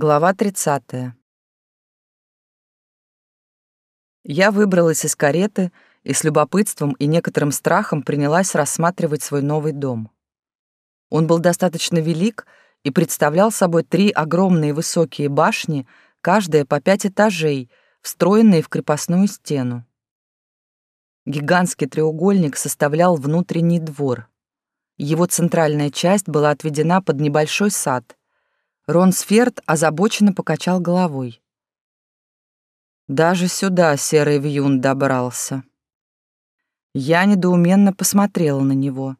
Глава 30. Я выбралась из кареты и с любопытством и некоторым страхом принялась рассматривать свой новый дом. Он был достаточно велик и представлял собой три огромные высокие башни, каждая по пять этажей, встроенные в крепостную стену. Гигантский треугольник составлял внутренний двор. Его центральная часть была отведена под небольшой сад, Ронсферд озабоченно покачал головой. Даже сюда серый вьюн добрался. Я недоуменно посмотрела на него.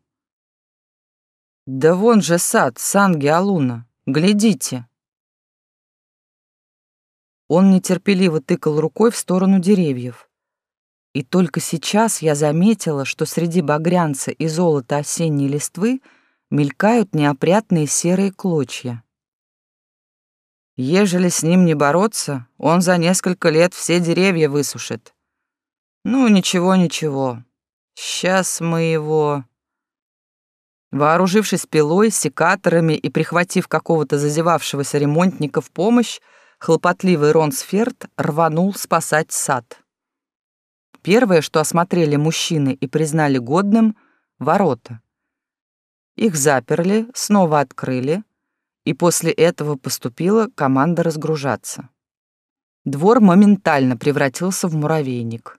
«Да вон же сад, Санги Алуна, глядите!» Он нетерпеливо тыкал рукой в сторону деревьев. И только сейчас я заметила, что среди багрянца и золота осенней листвы мелькают неопрятные серые клочья. Ежели с ним не бороться, он за несколько лет все деревья высушит. Ну, ничего, ничего. Сейчас мы его... Вооружившись пилой, секаторами и прихватив какого-то зазевавшегося ремонтника в помощь, хлопотливый Ронсферд рванул спасать сад. Первое, что осмотрели мужчины и признали годным — ворота. Их заперли, снова открыли, и после этого поступила команда разгружаться. Двор моментально превратился в муравейник.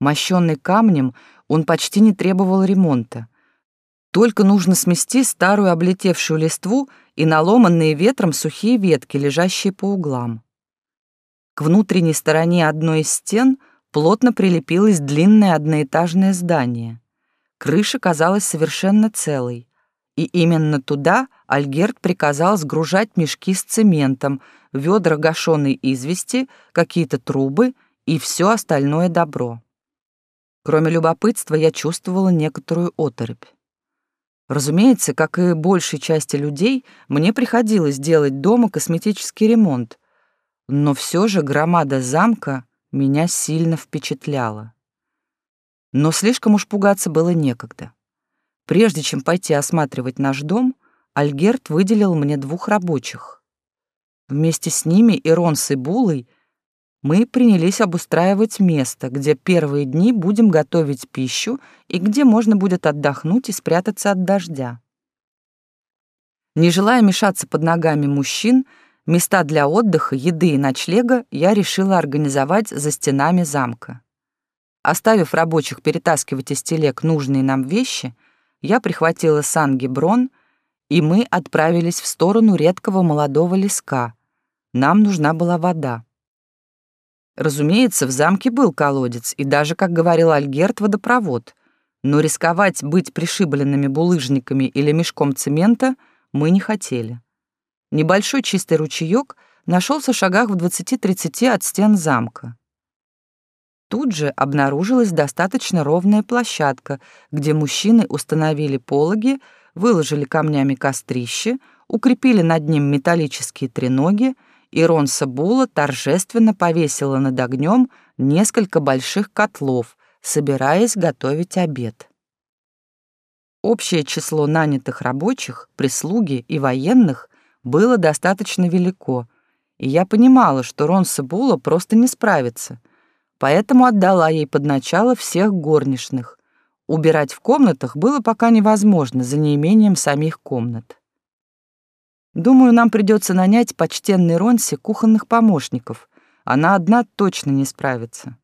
Мощенный камнем, он почти не требовал ремонта. Только нужно смести старую облетевшую листву и наломанные ветром сухие ветки, лежащие по углам. К внутренней стороне одной из стен плотно прилепилось длинное одноэтажное здание. Крыша казалась совершенно целой, и именно туда Альгерт приказал сгружать мешки с цементом, ведра гашеной извести, какие-то трубы и все остальное добро. Кроме любопытства, я чувствовала некоторую оторопь. Разумеется, как и большей части людей, мне приходилось делать дома косметический ремонт, но все же громада замка меня сильно впечатляла. Но слишком уж пугаться было некогда. Прежде чем пойти осматривать наш дом, Альгерт выделил мне двух рабочих. Вместе с ними и Рон с Ибулой мы принялись обустраивать место, где первые дни будем готовить пищу и где можно будет отдохнуть и спрятаться от дождя. Не желая мешаться под ногами мужчин, места для отдыха, еды и ночлега я решила организовать за стенами замка. Оставив рабочих перетаскивать из телег нужные нам вещи, я прихватила санги Брон — и мы отправились в сторону редкого молодого леска. Нам нужна была вода. Разумеется, в замке был колодец и даже, как говорил Альгерт, водопровод. Но рисковать быть пришибленными булыжниками или мешком цемента мы не хотели. Небольшой чистый ручеек нашелся в шагах в 20-30 от стен замка. Тут же обнаружилась достаточно ровная площадка, где мужчины установили пологи, выложили камнями кострище, укрепили над ним металлические треноги, и Ронса Була торжественно повесила над огнем несколько больших котлов, собираясь готовить обед. Общее число нанятых рабочих, прислуги и военных было достаточно велико, и я понимала, что Ронса Була просто не справится, поэтому отдала ей под начало всех горничных, Убирать в комнатах было пока невозможно за неимением самих комнат. Думаю, нам придется нанять почтенной Ронси кухонных помощников. Она одна точно не справится.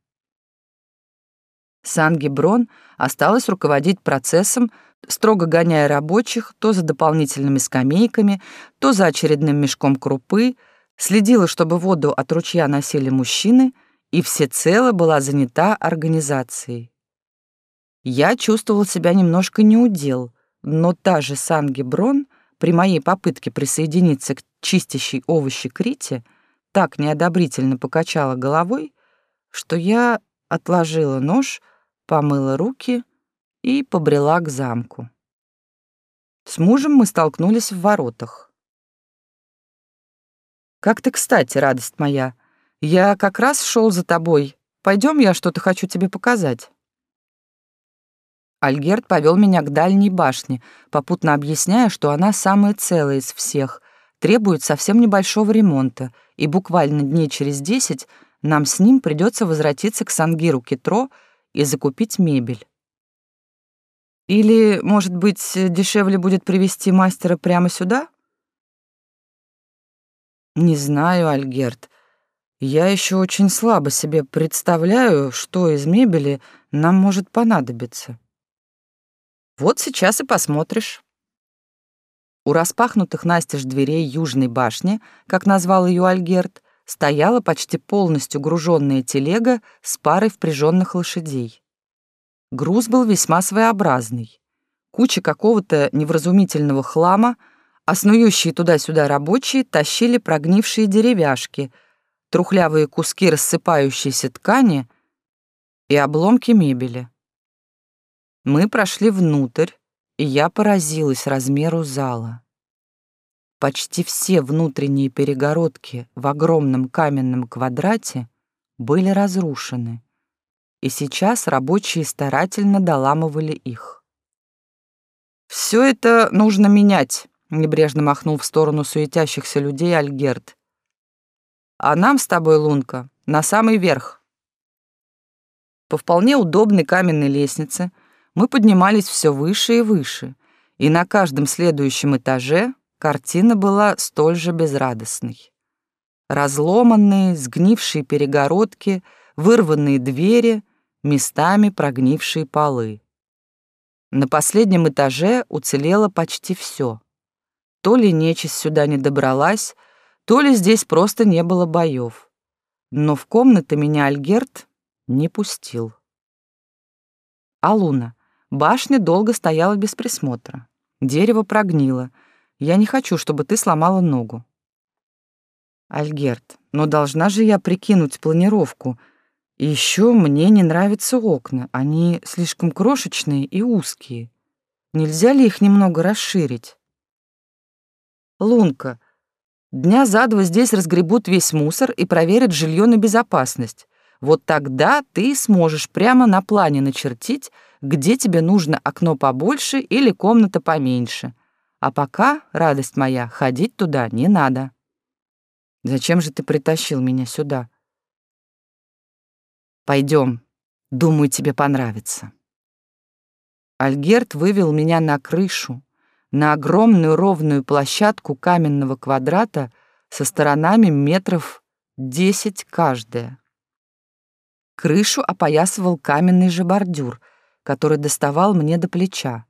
Санги Брон осталась руководить процессом, строго гоняя рабочих то за дополнительными скамейками, то за очередным мешком крупы, следила, чтобы воду от ручья носили мужчины, и всецело была занята организацией. Я чувствовал себя немножко неудел, но та же Санги при моей попытке присоединиться к чистящей овощи Крите так неодобрительно покачала головой, что я отложила нож, помыла руки и побрела к замку. С мужем мы столкнулись в воротах. «Как ты, кстати, радость моя! Я как раз шел за тобой. Пойдем, я что-то хочу тебе показать». Альгерт повел меня к дальней башне, попутно объясняя, что она самая целая из всех, требует совсем небольшого ремонта, и буквально дней через десять нам с ним придется возвратиться к Сангиру Китро и закупить мебель. Или, может быть, дешевле будет привести мастера прямо сюда? Не знаю, Альгерт. Я еще очень слабо себе представляю, что из мебели нам может понадобиться. Вот сейчас и посмотришь. У распахнутых настежь дверей Южной башни, как назвал ее Альгерт, стояла почти полностью груженная телега с парой впряженных лошадей. Груз был весьма своеобразный. Куча какого-то невразумительного хлама, а туда-сюда рабочие тащили прогнившие деревяшки — трухлявые куски рассыпающейся ткани и обломки мебели. Мы прошли внутрь, и я поразилась размеру зала. Почти все внутренние перегородки в огромном каменном квадрате были разрушены, и сейчас рабочие старательно доламывали их. «Все это нужно менять», — небрежно махнул в сторону суетящихся людей Альгерт. А нам с тобой, Лунка, на самый верх. По вполне удобной каменной лестнице мы поднимались все выше и выше, и на каждом следующем этаже картина была столь же безрадостной. Разломанные, сгнившие перегородки, вырванные двери, местами прогнившие полы. На последнем этаже уцелело почти все. То ли нечисть сюда не добралась, то ли здесь просто не было боев. Но в комнаты меня Альгерт не пустил. Алуна, башня долго стояла без присмотра. Дерево прогнило. Я не хочу, чтобы ты сломала ногу. Альгерт, но должна же я прикинуть планировку. И еще мне не нравятся окна. Они слишком крошечные и узкие. Нельзя ли их немного расширить? Лунка, Дня за два здесь разгребут весь мусор и проверят жилье на безопасность. Вот тогда ты сможешь прямо на плане начертить, где тебе нужно окно побольше или комната поменьше. А пока, радость моя, ходить туда не надо. Зачем же ты притащил меня сюда? Пойдем, думаю, тебе понравится. Альгерт вывел меня на крышу, на огромную ровную площадку каменного квадрата со сторонами метров десять каждая. Крышу опоясывал каменный же бордюр, который доставал мне до плеча.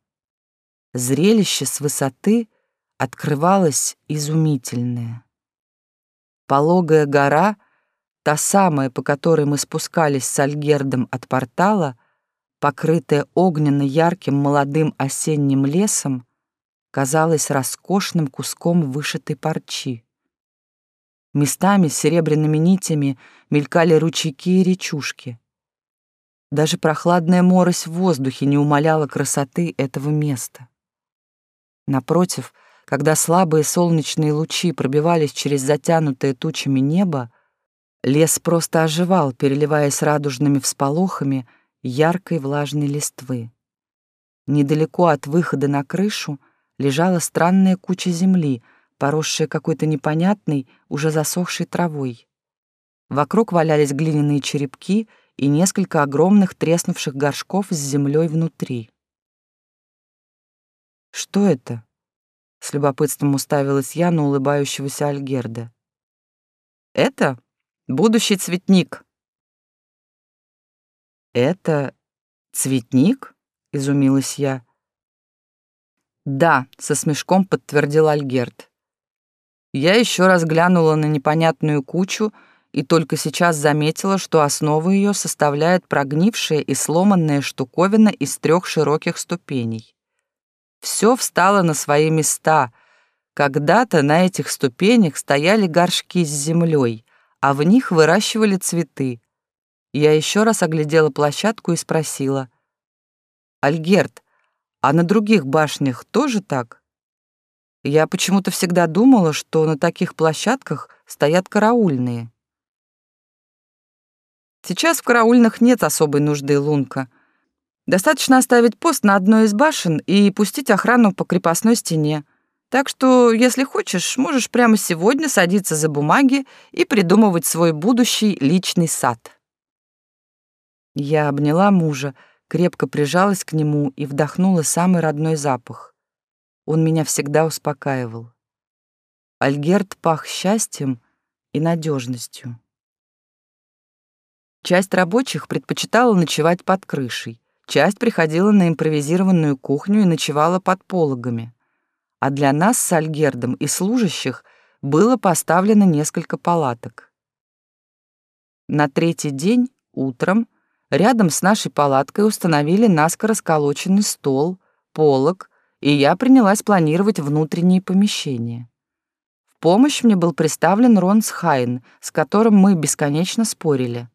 Зрелище с высоты открывалось изумительное. Пологая гора, та самая, по которой мы спускались с Альгердом от портала, покрытая огненно-ярким молодым осенним лесом, казалась роскошным куском вышитой парчи. Местами серебряными нитями мелькали ручейки и речушки. Даже прохладная морось в воздухе не умаляла красоты этого места. Напротив, когда слабые солнечные лучи пробивались через затянутое тучами небо, лес просто оживал, переливаясь радужными всполохами яркой влажной листвы. Недалеко от выхода на крышу лежала странная куча земли, поросшая какой-то непонятной, уже засохшей травой. Вокруг валялись глиняные черепки и несколько огромных треснувших горшков с землей внутри. «Что это?» — с любопытством уставилась я на улыбающегося Альгерда. «Это будущий цветник». «Это цветник?» — изумилась я. «Да», — со смешком подтвердил Альгерт. Я еще раз глянула на непонятную кучу и только сейчас заметила, что основу ее составляет прогнившая и сломанная штуковина из трех широких ступеней. Все встало на свои места. Когда-то на этих ступенях стояли горшки с землей, а в них выращивали цветы. Я еще раз оглядела площадку и спросила. «Альгерт, а на других башнях тоже так? Я почему-то всегда думала, что на таких площадках стоят караульные. Сейчас в караульных нет особой нужды, Лунка. Достаточно оставить пост на одной из башен и пустить охрану по крепостной стене. Так что, если хочешь, можешь прямо сегодня садиться за бумаги и придумывать свой будущий личный сад. Я обняла мужа, крепко прижалась к нему и вдохнула самый родной запах. Он меня всегда успокаивал. Альгерт пах счастьем и надежностью. Часть рабочих предпочитала ночевать под крышей, часть приходила на импровизированную кухню и ночевала под пологами. А для нас с Альгердом и служащих было поставлено несколько палаток. На третий день, утром, рядом с нашей палаткой установили наскоро сколоченный стол, полог, и я принялась планировать внутренние помещения. В помощь мне был представлен Ронс Хайн, с которым мы бесконечно спорили.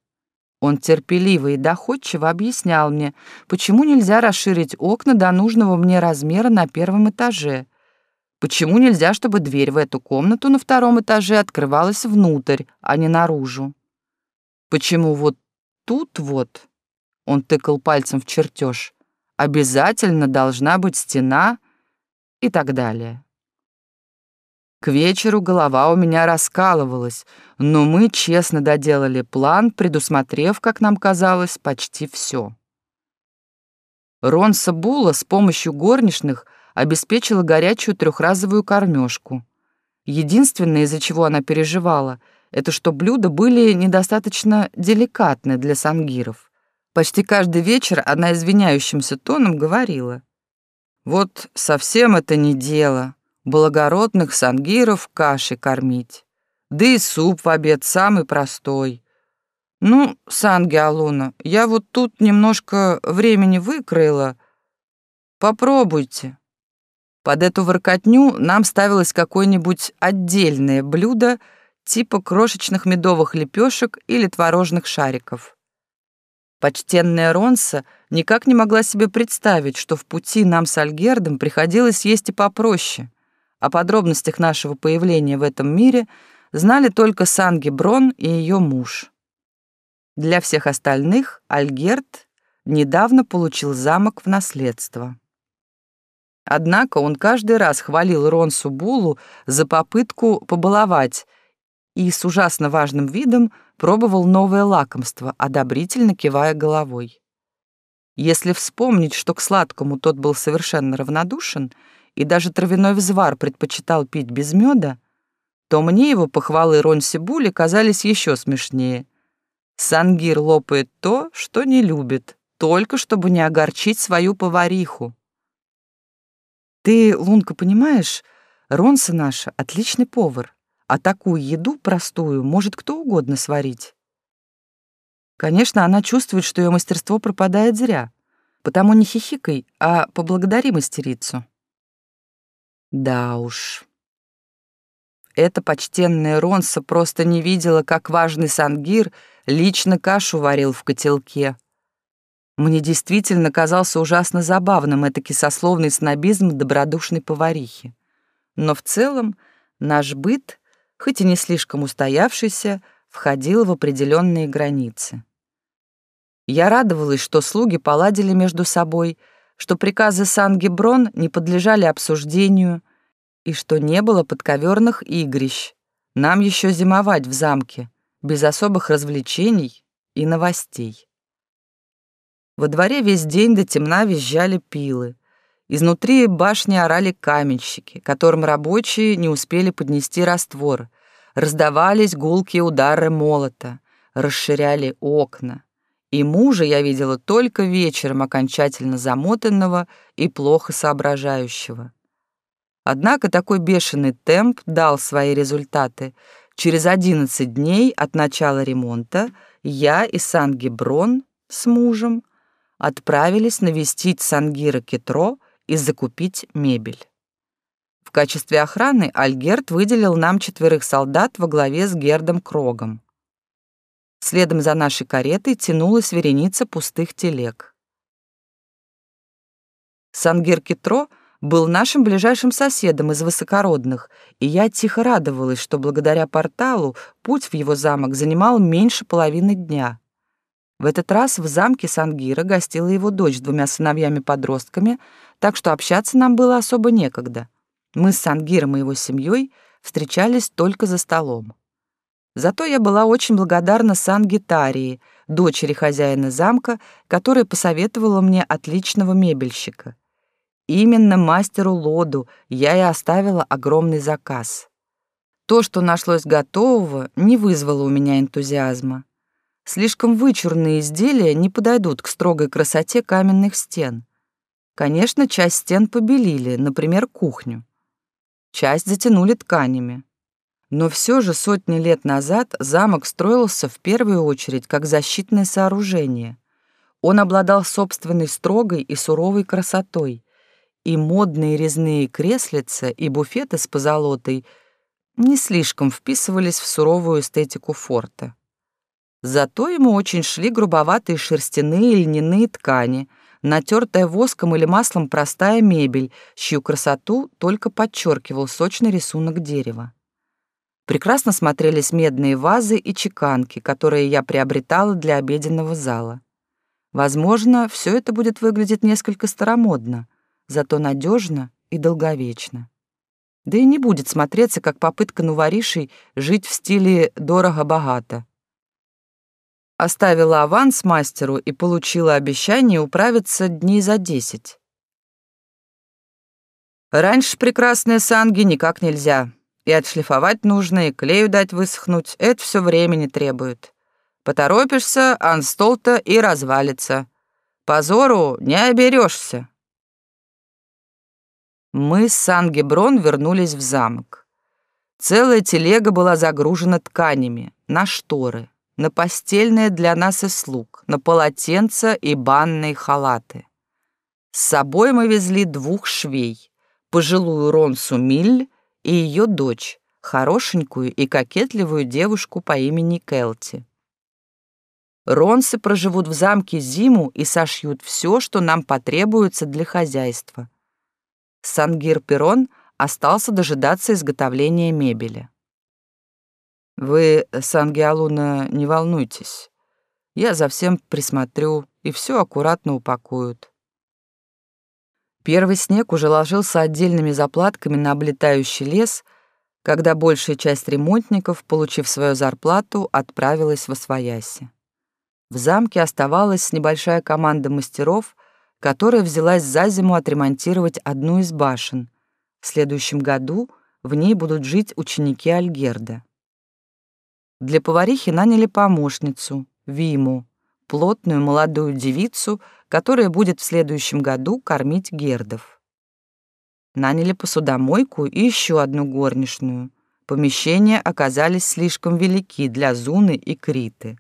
Он терпеливо и доходчиво объяснял мне, почему нельзя расширить окна до нужного мне размера на первом этаже, почему нельзя, чтобы дверь в эту комнату на втором этаже открывалась внутрь, а не наружу. Почему вот тут вот, он тыкал пальцем в чертеж, обязательно должна быть стена и так далее. К вечеру голова у меня раскалывалась, но мы честно доделали план, предусмотрев, как нам казалось, почти все. Ронса Була с помощью горничных обеспечила горячую трехразовую кормежку. Единственное, из-за чего она переживала, это что блюда были недостаточно деликатны для сангиров. Почти каждый вечер она извиняющимся тоном говорила. «Вот совсем это не дело благородных сангиров кашей кормить. Да и суп в обед самый простой. Ну, Санги Алуна, я вот тут немножко времени выкроила. Попробуйте. Под эту воркотню нам ставилось какое-нибудь отдельное блюдо типа крошечных медовых лепешек или творожных шариков. Почтенная Ронса никак не могла себе представить, что в пути нам с Альгердом приходилось есть и попроще. О подробностях нашего появления в этом мире знали только Санги Брон и ее муж. Для всех остальных Альгерт недавно получил замок в наследство. Однако он каждый раз хвалил Ронсу Булу за попытку побаловать и с ужасно важным видом пробовал новое лакомство, одобрительно кивая головой. Если вспомнить, что к сладкому тот был совершенно равнодушен — и даже травяной взвар предпочитал пить без меда, то мне его похвалы Ронси Були казались еще смешнее. Сангир лопает то, что не любит, только чтобы не огорчить свою повариху. Ты, Лунка, понимаешь, Ронса наша — отличный повар, а такую еду простую может кто угодно сварить. Конечно, она чувствует, что ее мастерство пропадает зря, потому не хихикай, а поблагодари мастерицу. Да уж. Эта почтенная Ронса просто не видела, как важный Сангир лично кашу варил в котелке. Мне действительно казался ужасно забавным этакий сословный снобизм добродушной поварихи. Но в целом наш быт, хоть и не слишком устоявшийся, входил в определенные границы. Я радовалась, что слуги поладили между собой — что приказы Сан-Геброн не подлежали обсуждению и что не было подковерных игрищ. Нам еще зимовать в замке, без особых развлечений и новостей. Во дворе весь день до темна визжали пилы. Изнутри башни орали каменщики, которым рабочие не успели поднести раствор. Раздавались гулкие удары молота, расширяли окна и мужа я видела только вечером окончательно замотанного и плохо соображающего. Однако такой бешеный темп дал свои результаты. Через 11 дней от начала ремонта я и Сан-Геброн с мужем отправились навестить Сангира Кетро и закупить мебель. В качестве охраны Альгерт выделил нам четверых солдат во главе с Гердом Крогом. Следом за нашей каретой тянулась вереница пустых телег. Сангир Китро был нашим ближайшим соседом из высокородных, и я тихо радовалась, что благодаря порталу путь в его замок занимал меньше половины дня. В этот раз в замке Сангира гостила его дочь с двумя сыновьями-подростками, так что общаться нам было особо некогда. Мы с Сангиром и его семьей встречались только за столом. Зато я была очень благодарна Сангитарии, дочери хозяина замка, которая посоветовала мне отличного мебельщика. Именно мастеру Лоду я и оставила огромный заказ. То, что нашлось готового, не вызвало у меня энтузиазма. Слишком вычурные изделия не подойдут к строгой красоте каменных стен. Конечно, часть стен побелили, например, кухню. Часть затянули тканями. Но все же сотни лет назад замок строился в первую очередь как защитное сооружение. Он обладал собственной строгой и суровой красотой, и модные резные креслица и буфеты с позолотой не слишком вписывались в суровую эстетику форта. Зато ему очень шли грубоватые шерстяные и льняные ткани, натертая воском или маслом простая мебель, чью красоту только подчеркивал сочный рисунок дерева. Прекрасно смотрелись медные вазы и чеканки, которые я приобретала для обеденного зала. Возможно, все это будет выглядеть несколько старомодно, зато надежно и долговечно. Да и не будет смотреться, как попытка новоришей жить в стиле «дорого-богато». Оставила аванс мастеру и получила обещание управиться дней за десять. Раньше прекрасные санги никак нельзя, и отшлифовать нужно, и клею дать высохнуть. Это все времени требует. Поторопишься, анстол-то и развалится. Позору не оберешься. Мы с Сан-Геброн вернулись в замок. Целая телега была загружена тканями, на шторы, на постельное для нас и слуг, на полотенца и банные халаты. С собой мы везли двух швей, пожилую Ронсу Миль и ее дочь, хорошенькую и кокетливую девушку по имени Келти. Ронсы проживут в замке зиму и сошьют все, что нам потребуется для хозяйства. Сангир Перрон остался дожидаться изготовления мебели. «Вы, Сангиалуна, не волнуйтесь. Я за всем присмотрю, и все аккуратно упакуют. Первый снег уже ложился отдельными заплатками на облетающий лес, когда большая часть ремонтников, получив свою зарплату, отправилась в Освояси. В замке оставалась небольшая команда мастеров, которая взялась за зиму отремонтировать одну из башен. В следующем году в ней будут жить ученики Альгерда. Для поварихи наняли помощницу, Виму, плотную молодую девицу, которая будет в следующем году кормить гердов. Наняли посудомойку и еще одну горничную. Помещения оказались слишком велики для Зуны и Криты.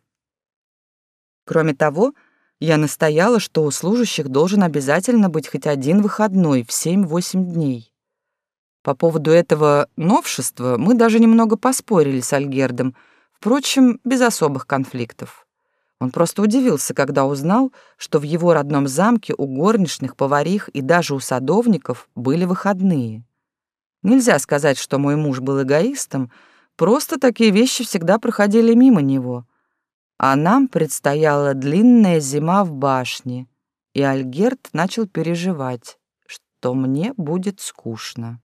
Кроме того, я настояла, что у служащих должен обязательно быть хоть один выходной в 7-8 дней. По поводу этого новшества мы даже немного поспорили с Альгердом, впрочем, без особых конфликтов. Он просто удивился, когда узнал, что в его родном замке у горничных, поварих и даже у садовников были выходные. Нельзя сказать, что мой муж был эгоистом, просто такие вещи всегда проходили мимо него. А нам предстояла длинная зима в башне, и Альгерт начал переживать, что мне будет скучно.